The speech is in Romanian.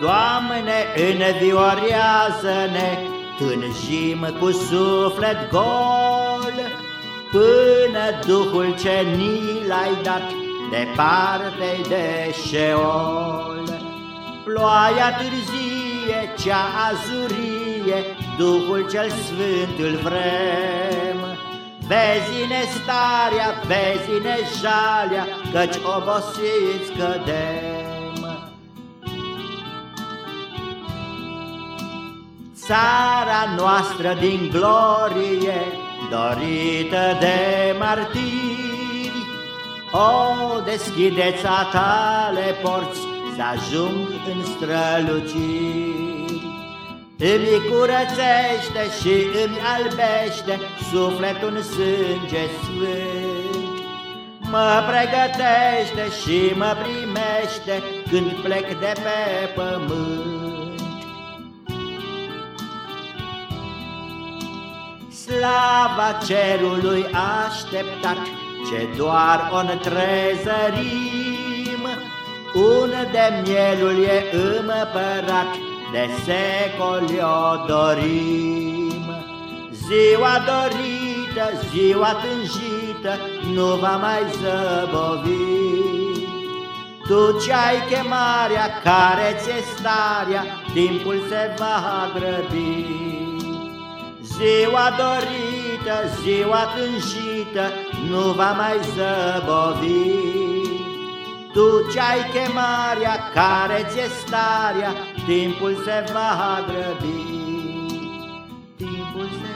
Doamne, înviorează-ne, tânjim cu suflet gol, Până Duhul ce ni l-ai dat, departe de șeol. Ploaia târzie, cea azurie, Duhul cel Sfânt îl vrem. Vezi-ne starea, vezi-ne jalea, Căci obosiți cădem. Țara noastră din glorie, Dorită de martiri, O, deschideți a tale porți, Să ajung în străluciri. Îmi curățește și îmi albește Sufletul în sânge sfânt. Mă pregătește și mă primește Când plec de pe pământ Slava cerului așteptat Ce doar o întrezărim Unde mielul e împărat de secoli o dorim. Ziua dorită, ziua tânjită, nu va mai zăbovi. Tu ce-ai chemarea, care ți-e starea, timpul se va grăbi. Ziua dorită, ziua tânjită, nu va mai zăbovi. Tu ce-ai chemarea, care ți-e starea, timpul se va grăbi. Timpul se